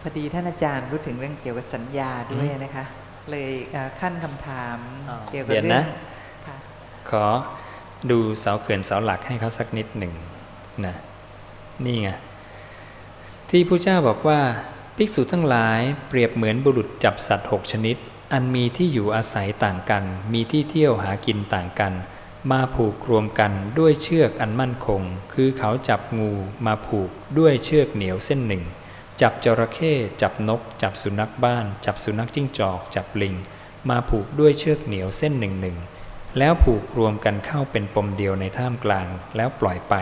พอดีท่านอาจารย์พูดถึงเรื่องเกี่ยวกับสัญญาด้วยนะคะ เลยเอ่อขั้นคำถามอ๋อเกี่ยวกับเดี๋ยวเรื่นะค่ะขอดูเสาเขื่อนเสาหลักให้เขาสักนิดหนึ่งนะนี่ไงที่พระเจ้าบอกว่าภิกษุทั้งหลายเปรียบเหมือนบุรุษจับสัตว์หกชนิด อันมีที่อยู่อาศัยต่างกัน มีที่เที่ยวหากินต่างกัน มาผูกรวมกันด้วยเชือกอันมั่นคง คือเขาจับงูมาผูกด้วยเชือกเหนียวเส้นหนึ่ง จับจระเข้จับนก จับสุนัขบ้าน จับสุนัขจิ้งจอก จับลิง มาผูกด้วยเชือกเหนียวเส้นหนึ่งหนึ่งแล้วผูกรวมกันเข้าเป็นปมเดียวในท่ามกลางแล้วปล่อยไป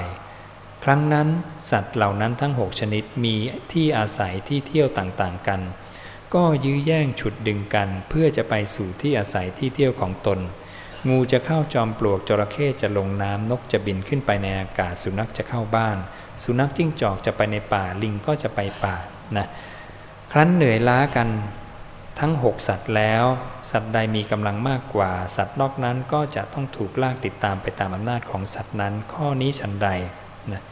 ครั้งนั้นสัตว์เหล่านั้นทั้งหกชนิดมีที่อาศัยที่เที่ยวต่างๆกัน ก็ยื้อแย่งฉุดดึงกันเพื่อจะไปสู่ที่อาศัยที่เที่ยวของตน งูจะเข้าจอมปลวกจระเข้จะลงน้ำนกจะบินขึ้นไปในอากาศสุนัขจะเข้าบ้าน สุนัขจิ้งจอกจะไปในป่าลิงก็จะไปป่านะครั้นเหนื่อยล้ากันทั้งหกสัตว์แล้ว สัตว์ใดมีกำลังมากกว่า สัตว์นอกนั้นก็จะต้องถูกลากติดตามไปตามอำนาจของสัตว์นั้น ข้อนี้ฉันใดนะ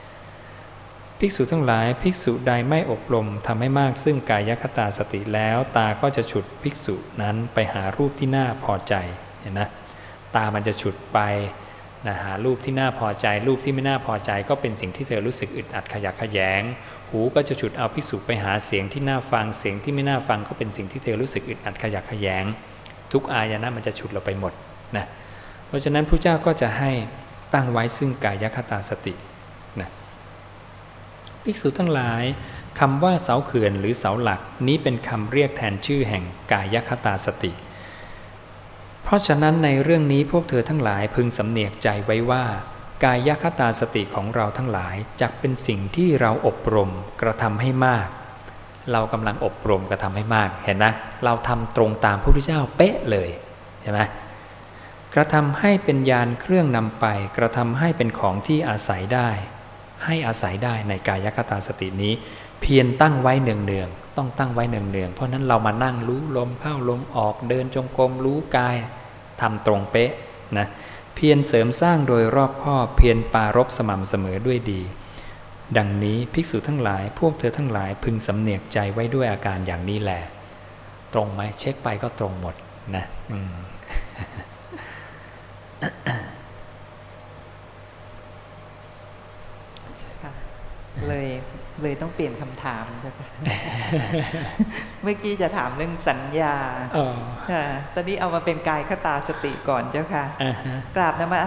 ภิกษุทั้งหลายภิกษุใดไม่อบรมทำให้มากซึ่งกายคตาสติแล้ว ตาก็จะฉุดภิกษุนั้นไปหารูปที่น่าพอใจเห็นนะ ตามันจะฉุดไปนะหารูปที่น่าพอใจรูปที่ไม่น่าพอใจก็เป็นสิ่งที่เธอรู้สึกอึดอัดขยักขยง หูก็จะฉุดเอาภิกษุไปหาเสียงที่น่าฟังเสียงที่ไม่น่าฟังก็เป็นสิ่งที่เธอรู้สึกอึดอัดขยักขยง ทุกอายนะมันจะฉุดเราไปหมดนะเพราะฉะนั้นพระเจ้าก็จะให้ตั้งไว้ซึ่งกายคตาสตินะภิกษุทั้งหลายคำว่าเสาเขื่อนหรือเสาหลักนี้เป็นคำเรียกแทนชื่อแห่งกายคตาสติ เพราะฉะนั้นในเรื่องนี้พวกเธอทั้งหลายพึงสำเนียกใจไว้ว่า กายคตาสติของเราทั้งหลายจักเป็นสิ่งที่เราอบรมกระทำให้มาก เรากำลังอบรมกระทำให้มากเห็นนะ เราทำตรงตามพระพุทธเจ้าเป๊ะเลยเห็นไหมกระทำให้เป็นยานเครื่องนำไป กระทำให้เป็นของที่อาศัยได้ ให้อาศัยได้ในกายคตาสตินี้ เพียรตั้งไว้เนืองๆต้องตั้งไว้เนืองๆเพราะนั้นเรามานั่งรู้ลมเข้าลมออกเดินจงกรมรู้กาย ทำตรงเป๊ะนะเพียรเสริมสร้างโดยรอบคอเพียรปารบสม่ำเสมอด้วยดี ดังนี้ภิกษุทั้งหลายพวกเธอทั้งหลายพึงสำเนียกใจไว้ด้วยอาการอย่างนี้แหละตรงไหมเช็คไปก็ตรงหมดนะอืมค่ะเลย เลยต้องเปลี่ยนคำถามเจ้าค่ะเมื่อกี้จะถามเรื่องสัญญาอ๋อค่ะตอนนี้เอามาเป็นกายคตาสติก่อนเจ้าค่ะอ่าฮะกราบนมั